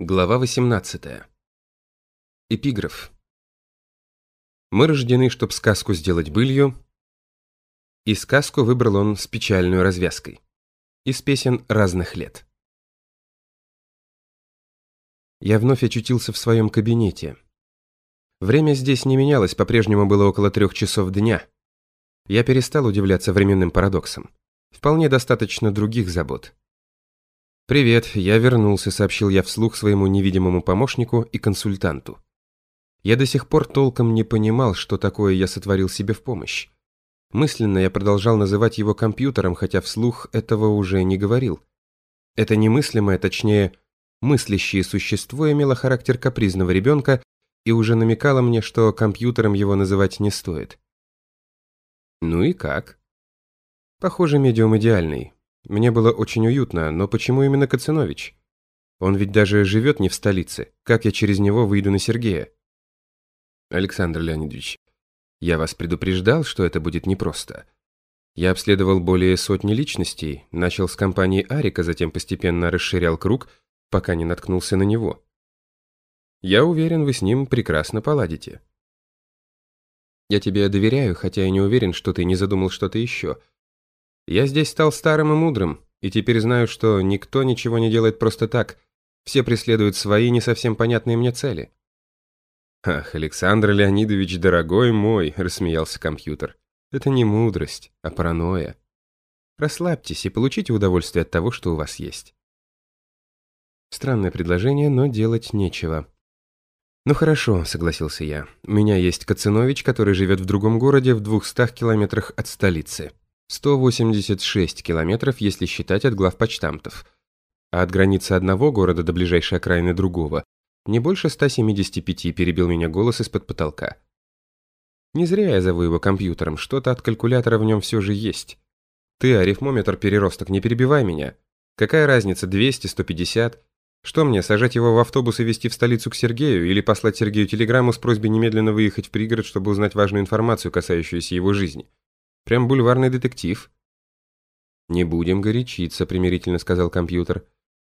Глава 18. Эпиграф. Мы рождены, чтоб сказку сделать былью, и сказку выбрал он с печальной развязкой. Из песен разных лет. Я вновь очутился в своем кабинете. Время здесь не менялось, по-прежнему было около трех часов дня. Я перестал удивляться временным парадоксам. Вполне достаточно других забот. «Привет, я вернулся», — сообщил я вслух своему невидимому помощнику и консультанту. Я до сих пор толком не понимал, что такое я сотворил себе в помощь. Мысленно я продолжал называть его компьютером, хотя вслух этого уже не говорил. Это немыслимое, точнее, мыслящее существо имело характер капризного ребенка и уже намекало мне, что компьютером его называть не стоит. Ну и как? Похоже, медиум идеальный. Мне было очень уютно, но почему именно Кацинович? Он ведь даже живет не в столице. Как я через него выйду на Сергея? Александр Леонидович, я вас предупреждал, что это будет непросто. Я обследовал более сотни личностей, начал с компании Арика, затем постепенно расширял круг, пока не наткнулся на него. Я уверен, вы с ним прекрасно поладите. Я тебе доверяю, хотя я не уверен, что ты не задумал что-то еще – я здесь стал старым и мудрым, и теперь знаю, что никто ничего не делает просто так. Все преследуют свои не совсем понятные мне цели. «Ах, Александр Леонидович, дорогой мой!» – рассмеялся компьютер. «Это не мудрость, а паранойя. Расслабьтесь и получите удовольствие от того, что у вас есть». Странное предложение, но делать нечего. «Ну хорошо», — согласился я. «У меня есть Кацинович, который живет в другом городе в двухстах километрах от столицы. 186 километров, если считать от главпочтамтов. А от границы одного города до ближайшей окраины другого не больше 175, перебил меня голос из-под потолка. Не зря я зову его компьютером, что-то от калькулятора в нем все же есть. Ты, арифмометр переросток, не перебивай меня. Какая разница, 200, 150? Что мне, сажать его в автобус и везти в столицу к Сергею, или послать Сергею телеграмму с просьбой немедленно выехать в пригород, чтобы узнать важную информацию, касающуюся его жизни? Прям бульварный детектив. «Не будем горячиться», — примирительно сказал компьютер.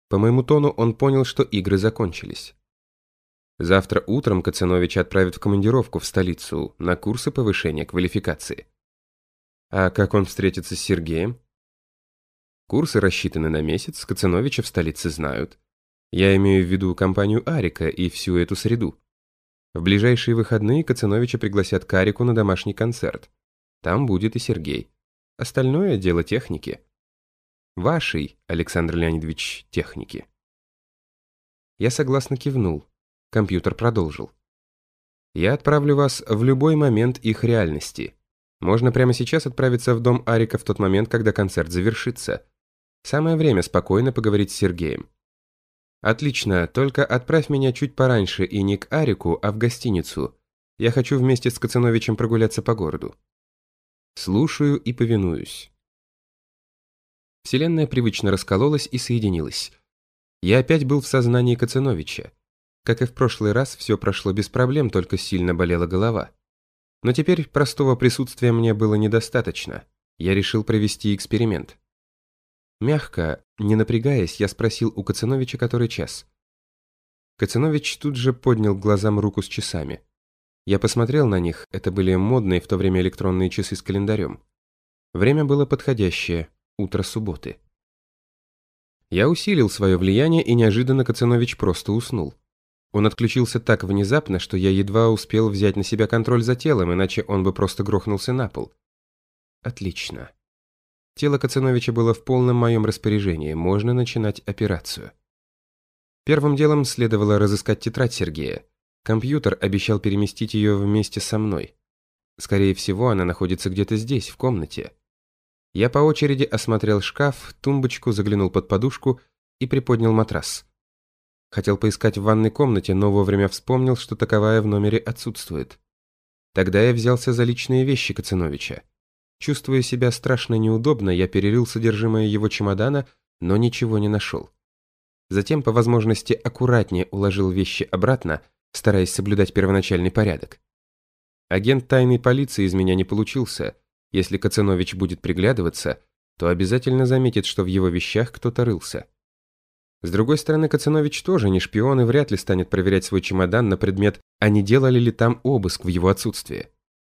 По моему тону он понял, что игры закончились. Завтра утром Кацановича отправят в командировку в столицу на курсы повышения квалификации. А как он встретится с Сергеем? Курсы рассчитаны на месяц, Кацановича в столице знают. Я имею в виду компанию Арика и всю эту среду. В ближайшие выходные Кацановича пригласят к Арику на домашний концерт. Там будет и Сергей. Остальное дело техники. Вашей, Александр Леонидович, техники. Я согласно кивнул. Компьютер продолжил. Я отправлю вас в любой момент их реальности. Можно прямо сейчас отправиться в дом Арика в тот момент, когда концерт завершится. Самое время спокойно поговорить с Сергеем. Отлично, только отправь меня чуть пораньше и не к Арику, а в гостиницу. Я хочу вместе с Кацановичем прогуляться по городу. Слушаю и повинуюсь. Вселенная привычно раскололась и соединилась. Я опять был в сознании Кацановича. Как и в прошлый раз, все прошло без проблем, только сильно болела голова. Но теперь простого присутствия мне было недостаточно. Я решил провести эксперимент. Мягко, не напрягаясь, я спросил у Кацановича, который час. Кацанович тут же поднял глазам руку с часами. Я посмотрел на них, это были модные в то время электронные часы с календарем. Время было подходящее, утро субботы. Я усилил свое влияние, и неожиданно Кацанович просто уснул. Он отключился так внезапно, что я едва успел взять на себя контроль за телом, иначе он бы просто грохнулся на пол. Отлично. Тело Кацановича было в полном моем распоряжении, можно начинать операцию. Первым делом следовало разыскать тетрадь Сергея. Компьютер обещал переместить ее вместе со мной. Скорее всего, она находится где-то здесь, в комнате. Я по очереди осмотрел шкаф, тумбочку, заглянул под подушку и приподнял матрас. Хотел поискать в ванной комнате, но вовремя вспомнил, что таковая в номере отсутствует. Тогда я взялся за личные вещи Кациновича. Чувствуя себя страшно неудобно, я перерыл содержимое его чемодана, но ничего не нашел. Затем, по возможности, аккуратнее уложил вещи обратно, стараясь соблюдать первоначальный порядок. Агент тайной полиции из меня не получился. Если Кацанович будет приглядываться, то обязательно заметит, что в его вещах кто-то рылся. С другой стороны, Кацанович тоже не шпион и вряд ли станет проверять свой чемодан на предмет, а не делали ли там обыск в его отсутствие.